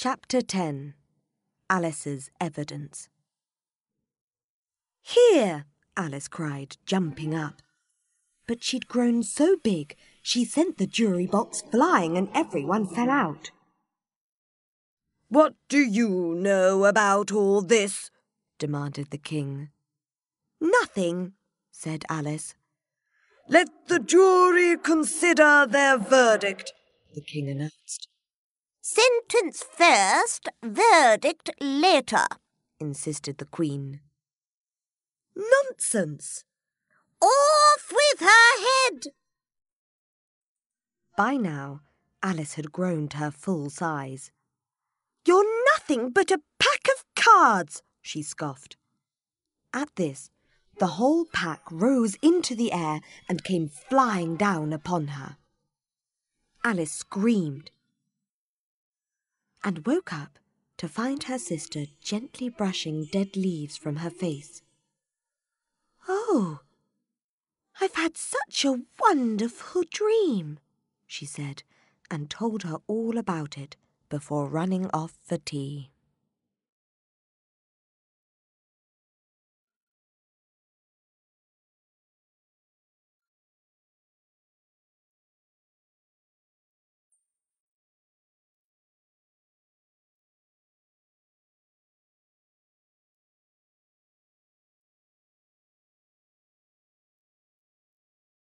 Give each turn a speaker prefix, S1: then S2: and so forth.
S1: Chapter 10 Alice's Evidence Here! Alice cried, jumping up. But she'd grown so big she sent the jury box flying and everyone fell out.
S2: What do you know about all this? demanded the king.
S1: Nothing, said Alice.
S2: Let the jury consider their verdict, the king announced.
S3: Sentence first, verdict later, insisted the queen.
S2: Nonsense!
S3: Off with her head!
S1: By now, Alice had grown to her full size.
S2: You're nothing but a pack of cards, she scoffed.
S1: At this, the whole pack rose into the air and came flying down upon her. Alice screamed and woke up to find her sister gently brushing dead leaves from her face.
S2: Oh, I've had such a wonderful dream, she said, and told her all about it before running off for tea.